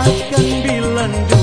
akan bilang